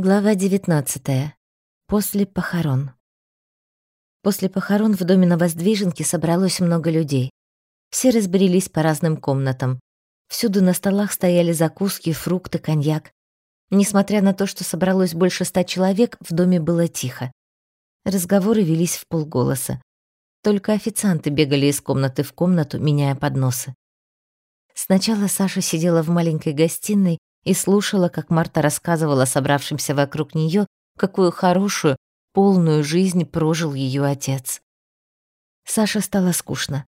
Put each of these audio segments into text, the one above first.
Глава 19. После похорон. После похорон в доме на Воздвиженке собралось много людей. Все разбрелись по разным комнатам. Всюду на столах стояли закуски, фрукты, коньяк. Несмотря на то, что собралось больше ста человек, в доме было тихо. Разговоры велись в полголоса. Только официанты бегали из комнаты в комнату, меняя подносы. Сначала Саша сидела в маленькой гостиной и слушала, как Марта рассказывала собравшимся вокруг нее, какую хорошую, полную жизнь прожил ее отец. Саше стало скучно.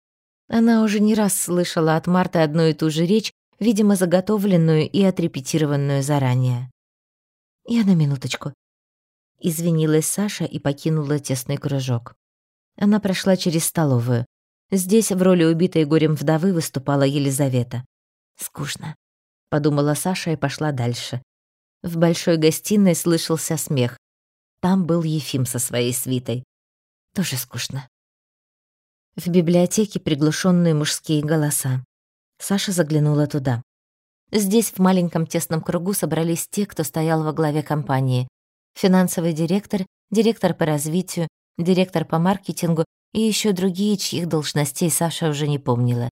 Она уже не раз слышала от Марты одну и ту же речь, видимо, заготовленную и отрепетированную заранее. «Я на минуточку». Извинилась Саша и покинула тесный кружок. Она прошла через столовую. Здесь в роли убитой горем вдовы выступала Елизавета. Скучно подумала Саша и пошла дальше. В большой гостиной слышался смех. Там был Ефим со своей свитой. Тоже скучно. В библиотеке приглушенные мужские голоса. Саша заглянула туда. Здесь в маленьком тесном кругу собрались те, кто стоял во главе компании. Финансовый директор, директор по развитию, директор по маркетингу и еще другие, чьих должностей Саша уже не помнила.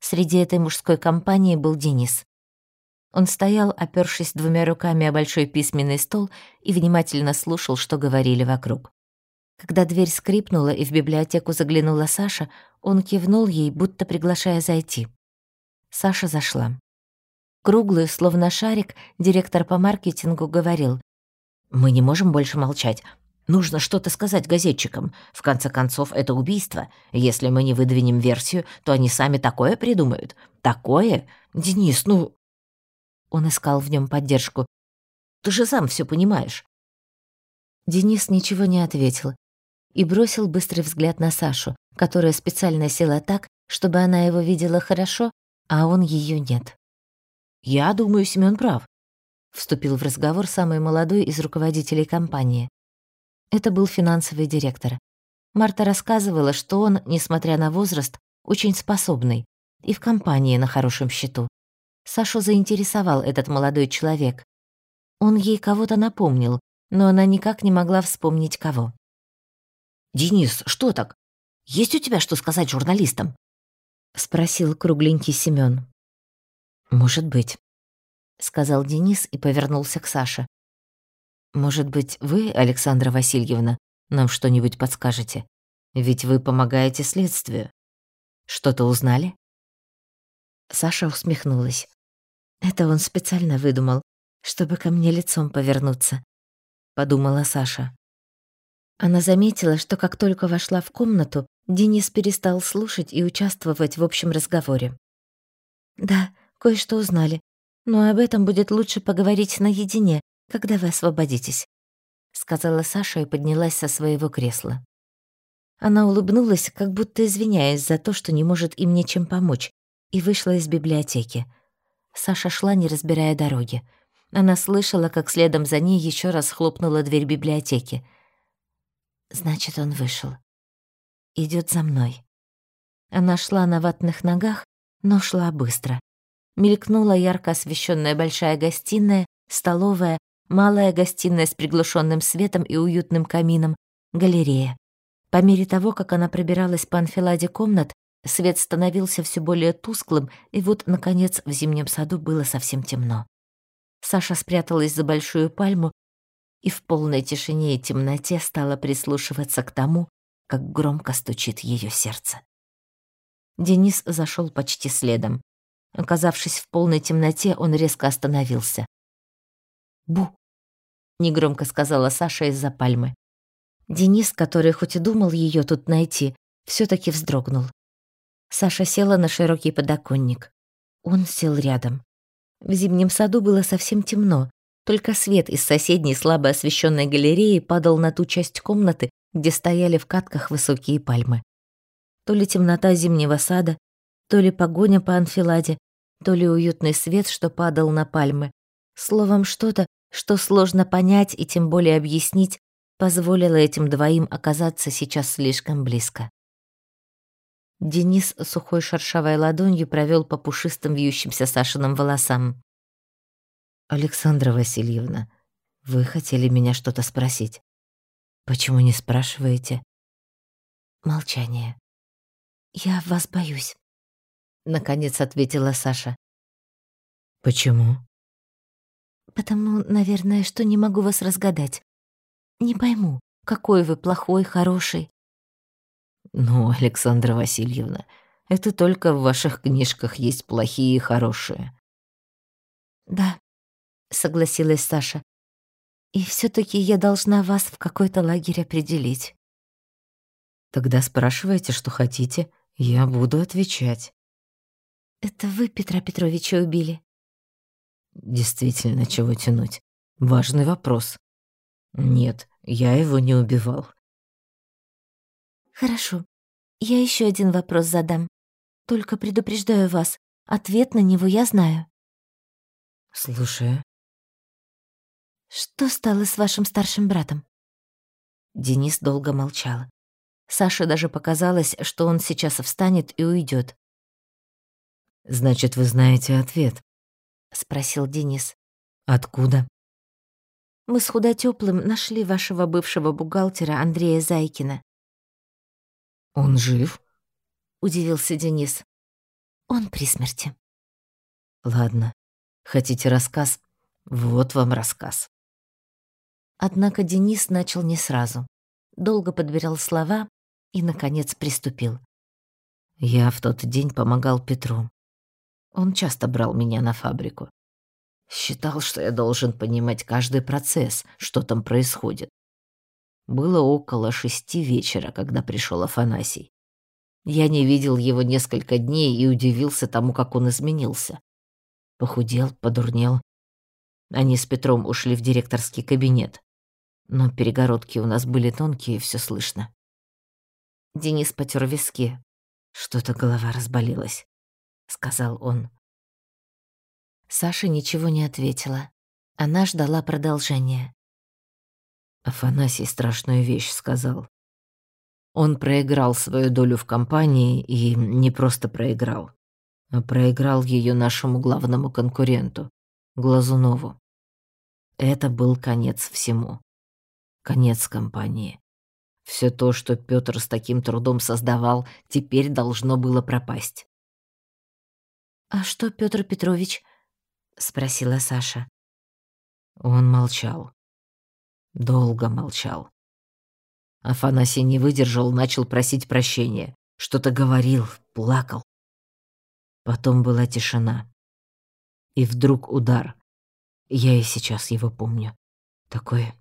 Среди этой мужской компании был Денис. Он стоял, опёршись двумя руками о большой письменный стол и внимательно слушал, что говорили вокруг. Когда дверь скрипнула и в библиотеку заглянула Саша, он кивнул ей, будто приглашая зайти. Саша зашла. Круглый, словно шарик, директор по маркетингу говорил. «Мы не можем больше молчать. Нужно что-то сказать газетчикам. В конце концов, это убийство. Если мы не выдвинем версию, то они сами такое придумают. Такое? Денис, ну, он искал в нем поддержку. «Ты же сам все понимаешь». Денис ничего не ответил и бросил быстрый взгляд на Сашу, которая специально села так, чтобы она его видела хорошо, а он ее нет. «Я думаю, Семён прав», — вступил в разговор самый молодой из руководителей компании. Это был финансовый директор. Марта рассказывала, что он, несмотря на возраст, очень способный и в компании на хорошем счету. Сашу заинтересовал этот молодой человек. Он ей кого-то напомнил, но она никак не могла вспомнить кого. «Денис, что так? Есть у тебя что сказать журналистам?» — спросил кругленький Семён. «Может быть», — сказал Денис и повернулся к Саше. «Может быть, вы, Александра Васильевна, нам что-нибудь подскажете? Ведь вы помогаете следствию. Что-то узнали?» Саша усмехнулась. Это он специально выдумал, чтобы ко мне лицом повернуться, подумала Саша. Она заметила, что как только вошла в комнату, Денис перестал слушать и участвовать в общем разговоре. «Да, кое-что узнали, но об этом будет лучше поговорить наедине, когда вы освободитесь», сказала Саша и поднялась со своего кресла. Она улыбнулась, как будто извиняясь за то, что не может им ничем помочь, и вышла из библиотеки. Саша шла, не разбирая дороги. Она слышала, как следом за ней еще раз хлопнула дверь библиотеки. Значит, он вышел. Идет за мной. Она шла на ватных ногах, но шла быстро. Мелькнула ярко освещенная большая гостиная, столовая, малая гостиная с приглушенным светом и уютным камином, галерея. По мере того, как она пробиралась по анфиладе комнат, Свет становился все более тусклым, и вот, наконец, в зимнем саду было совсем темно. Саша спряталась за большую пальму и в полной тишине и темноте стала прислушиваться к тому, как громко стучит ее сердце. Денис зашел почти следом. Оказавшись в полной темноте, он резко остановился. «Бу!» — негромко сказала Саша из-за пальмы. Денис, который хоть и думал ее тут найти, все таки вздрогнул. Саша села на широкий подоконник. Он сел рядом. В зимнем саду было совсем темно, только свет из соседней слабо освещенной галереи падал на ту часть комнаты, где стояли в катках высокие пальмы. То ли темнота зимнего сада, то ли погоня по анфиладе, то ли уютный свет, что падал на пальмы. Словом, что-то, что сложно понять и тем более объяснить, позволило этим двоим оказаться сейчас слишком близко. Денис сухой шершавой ладонью провел по пушистым вьющимся Сашиным волосам. «Александра Васильевна, Вы хотели меня что-то спросить. Почему не спрашиваете? Молчание. Я вас боюсь. Наконец ответила Саша. Почему? Потому, наверное, что не могу вас разгадать. Не пойму, какой вы плохой, хороший. Ну, Александра Васильевна, это только в ваших книжках есть плохие и хорошие. Да, согласилась Саша. И все таки я должна вас в какой-то лагерь определить. Тогда спрашивайте, что хотите, я буду отвечать. Это вы Петра Петровича убили? Действительно, чего тянуть? Важный вопрос. Нет, я его не убивал. Хорошо. Я еще один вопрос задам. Только предупреждаю вас, ответ на него я знаю. Слушаю. Что стало с вашим старшим братом? Денис долго молчал. Саше даже показалось, что он сейчас встанет и уйдет. Значит, вы знаете ответ, спросил Денис. Откуда? Мы с худотёплым нашли вашего бывшего бухгалтера Андрея Зайкина. Он жив? удивился Денис. Он при смерти. Ладно. Хотите рассказ? Вот вам рассказ. Однако Денис начал не сразу. Долго подбирал слова и, наконец, приступил. Я в тот день помогал Петру. Он часто брал меня на фабрику. Считал, что я должен понимать каждый процесс, что там происходит. Было около шести вечера, когда пришел Афанасий. Я не видел его несколько дней и удивился тому, как он изменился. Похудел, подурнел. Они с Петром ушли в директорский кабинет. Но перегородки у нас были тонкие, все слышно. Денис потер виски. Что-то голова разболелась, сказал он. Саша ничего не ответила. Она ждала продолжения. Афанасий страшную вещь сказал. Он проиграл свою долю в компании и не просто проиграл, а проиграл ее нашему главному конкуренту, Глазунову. Это был конец всему. Конец компании. Все то, что Петр с таким трудом создавал, теперь должно было пропасть. «А что Петр Петрович?» — спросила Саша. Он молчал. Долго молчал. Афанасий не выдержал, начал просить прощения. Что-то говорил, плакал. Потом была тишина. И вдруг удар. Я и сейчас его помню. Такой...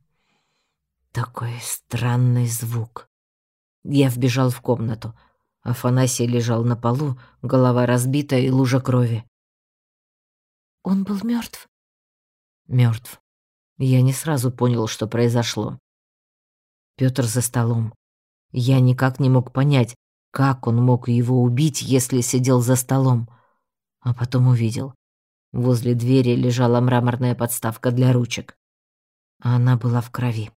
Такой странный звук. Я вбежал в комнату. Афанасий лежал на полу, голова разбита и лужа крови. Он был мертв. Мертв. Я не сразу понял, что произошло. Пётр за столом. Я никак не мог понять, как он мог его убить, если сидел за столом. А потом увидел. Возле двери лежала мраморная подставка для ручек. А она была в крови.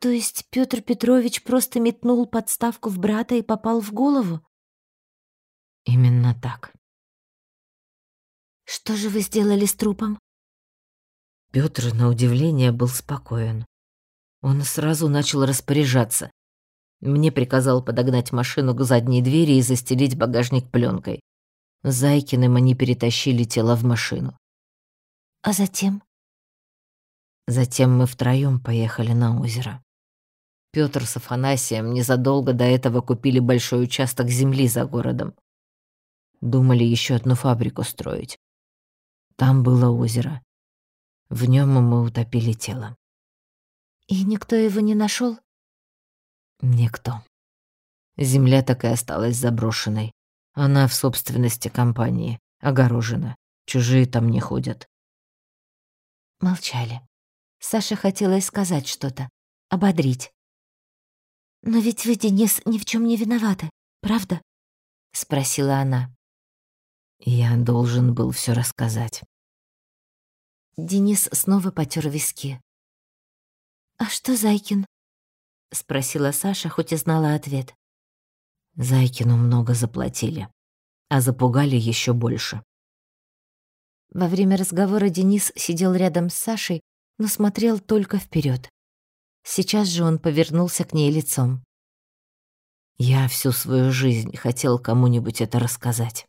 То есть Пётр Петрович просто метнул подставку в брата и попал в голову? Именно так. Что же вы сделали с трупом? Пётр, на удивление, был спокоен. Он сразу начал распоряжаться. Мне приказал подогнать машину к задней двери и застелить багажник пленкой. Зайкиным они перетащили тело в машину. А затем? Затем мы втроём поехали на озеро. Пётр с Афанасием незадолго до этого купили большой участок земли за городом. Думали ещё одну фабрику строить. Там было озеро. В нём мы утопили тело. И никто его не нашел? Никто. Земля так и осталась заброшенной. Она в собственности компании, огорожена. Чужие там не ходят. Молчали. Саше хотелось сказать что-то, ободрить. «Но ведь вы, Денис, ни в чем не виноваты, правда?» — спросила она. Я должен был все рассказать. Денис снова потер виски. «А что Зайкин?» — спросила Саша, хоть и знала ответ. Зайкину много заплатили, а запугали еще больше. Во время разговора Денис сидел рядом с Сашей, но смотрел только вперед. Сейчас же он повернулся к ней лицом. «Я всю свою жизнь хотел кому-нибудь это рассказать.